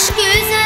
aşk yüzü